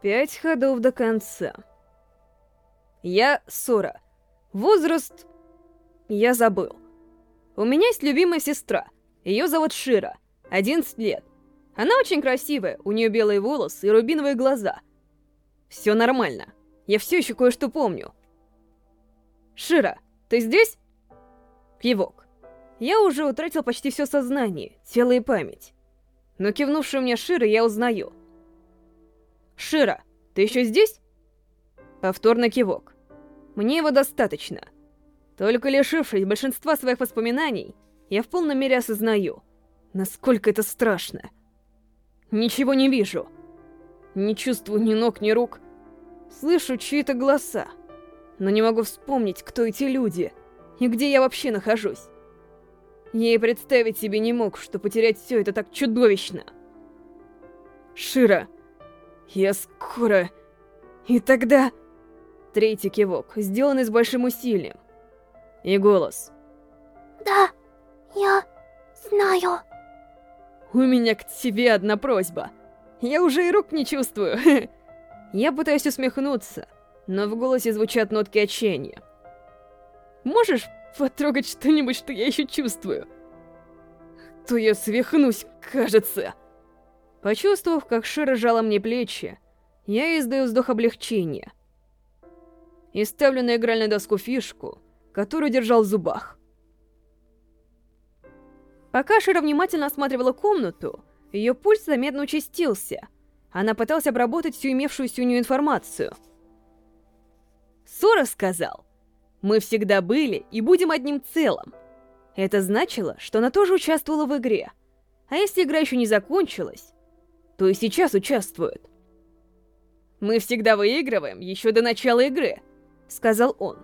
Пять ходов до конца. Я Сора. Возраст... Я забыл. У меня есть любимая сестра. Ее зовут Шира. 11 лет. Она очень красивая, у нее белые волосы и рубиновые глаза. Все нормально. Я все еще кое-что помню. Шира, ты здесь? Кивок. Я уже утратил почти все сознание, тело и память. Но кивнувшую мне Шира я узнаю. Шира, ты еще здесь? Повторный кивок. Мне его достаточно. Только лишившись большинства своих воспоминаний, я в полной мере осознаю, насколько это страшно. Ничего не вижу. Не чувствую ни ног, ни рук. Слышу чьи-то голоса, но не могу вспомнить, кто эти люди и где я вообще нахожусь. Я и представить себе не мог, что потерять все это так чудовищно. Шира, я скоро... И тогда... Третий кивок, сделанный с большим усилием. И голос. Да, я знаю. У меня к тебе одна просьба. Я уже и рук не чувствую. Я пытаюсь усмехнуться, но в голосе звучат нотки отчаяния. Можешь потрогать что-нибудь, что я еще чувствую? То я свихнусь, кажется. Почувствовав, как Шира жала мне плечи, я издаю вздох облегчения. И ставлю на игральную доску фишку, которую держал в зубах. Пока Шира внимательно осматривала комнату, ее пульс заметно участился. Она пыталась обработать всю имевшуюся у нее информацию. Сора сказал, «Мы всегда были и будем одним целым». Это значило, что она тоже участвовала в игре. А если игра еще не закончилась, то и сейчас участвует. «Мы всегда выигрываем еще до начала игры», — сказал он.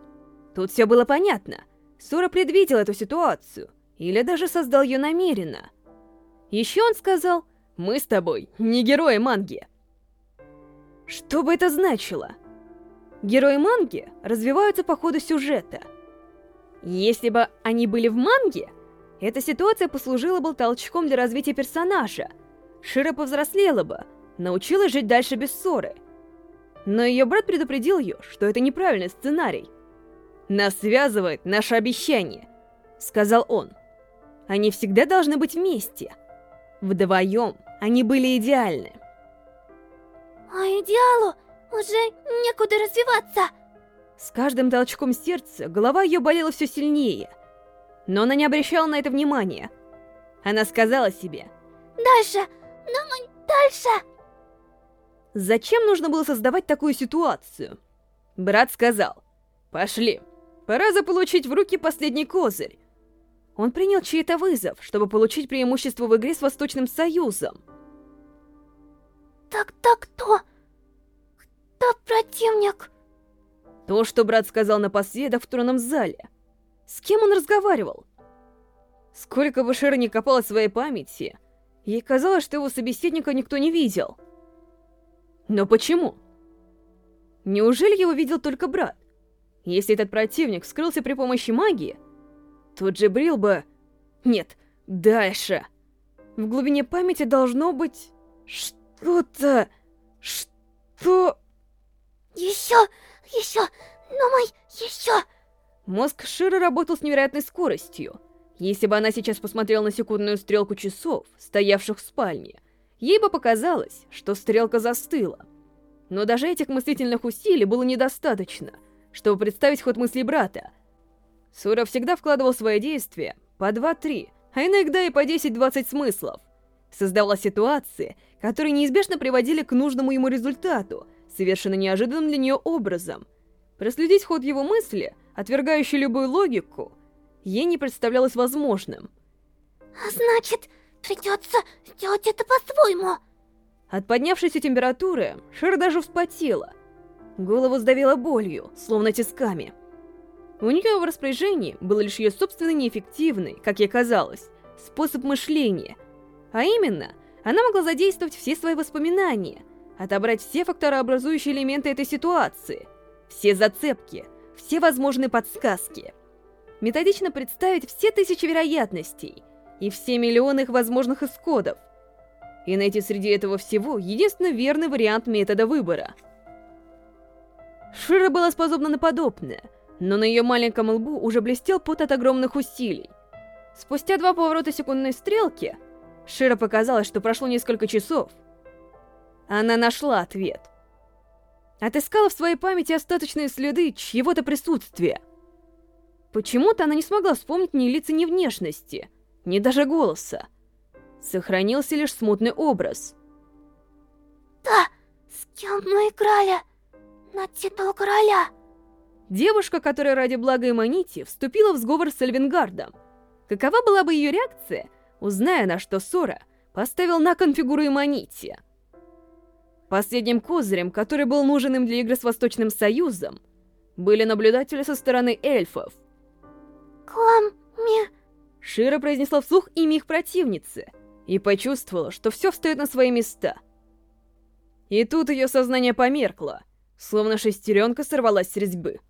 Тут все было понятно. Сора предвидел эту ситуацию, или даже создал ее намеренно. Еще он сказал, «Мы с тобой не герои манги». Что бы это значило? Герои манги развиваются по ходу сюжета. Если бы они были в манге, эта ситуация послужила бы толчком для развития персонажа — Шира повзрослела бы, научилась жить дальше без ссоры. Но ее брат предупредил ее, что это неправильный сценарий. «Нас связывает наше обещание», — сказал он. «Они всегда должны быть вместе. Вдвоем они были идеальны». «А идеалу уже некуда развиваться!» С каждым толчком сердца голова ее болела все сильнее. Но она не обращала на это внимания. Она сказала себе... «Дальше но мы дальше... Зачем нужно было создавать такую ситуацию? Брат сказал, пошли, пора заполучить в руки последний козырь. Он принял чей-то вызов, чтобы получить преимущество в игре с Восточным Союзом. Так-так кто? Кто противник? То, что брат сказал напоследок в тронном зале. С кем он разговаривал? Сколько бы Шера не копал в своей памяти, Ей казалось, что его собеседника никто не видел. Но почему? Неужели его видел только брат? Если этот противник скрылся при помощи магии, то Джибрил бы... Нет, дальше. В глубине памяти должно быть... Что-то... Что... Еще, еще, ну мой, еще... Мозг Шира работал с невероятной скоростью. Если бы она сейчас посмотрела на секундную стрелку часов, стоявших в спальне, ей бы показалось, что стрелка застыла. Но даже этих мыслительных усилий было недостаточно, чтобы представить ход мыслей брата. Сура всегда вкладывал свои действия по 2-3, а иногда и по 10-20 смыслов. Создавала ситуации, которые неизбежно приводили к нужному ему результату, совершенно неожиданным для нее образом. Проследить ход его мысли, отвергающий любую логику — ей не представлялось возможным. А значит, придется сделать это по-своему. От поднявшейся температуры Шер даже вспотела. Голову сдавила болью, словно тисками. У нее в распоряжении был лишь ее собственный неэффективный, как ей казалось, способ мышления. А именно, она могла задействовать все свои воспоминания, отобрать все факторообразующие элементы этой ситуации, все зацепки, все возможные подсказки — методично представить все тысячи вероятностей и все миллионы их возможных исходов. и найти среди этого всего единственно верный вариант метода выбора. Шира была способна на подобное, но на ее маленьком лбу уже блестел пот от огромных усилий. Спустя два поворота секундной стрелки, Шира показалось, что прошло несколько часов. Она нашла ответ. Отыскала в своей памяти остаточные следы чьего-то присутствия. Почему-то она не смогла вспомнить ни лица, ни внешности, ни даже голоса. Сохранился лишь смутный образ. Да, с кем мы играли? На титул короля. Девушка, которая ради блага Эманити вступила в сговор с Эльвингардом. Какова была бы ее реакция, узная на что Сора поставил на конфигуру Эманити? Последним козырем, который был нужен им для игры с Восточным Союзом, были наблюдатели со стороны эльфов. Кламми... Шира произнесла вслух имя их противницы и почувствовала, что все встает на свои места. И тут ее сознание померкло, словно шестеренка сорвалась с резьбы.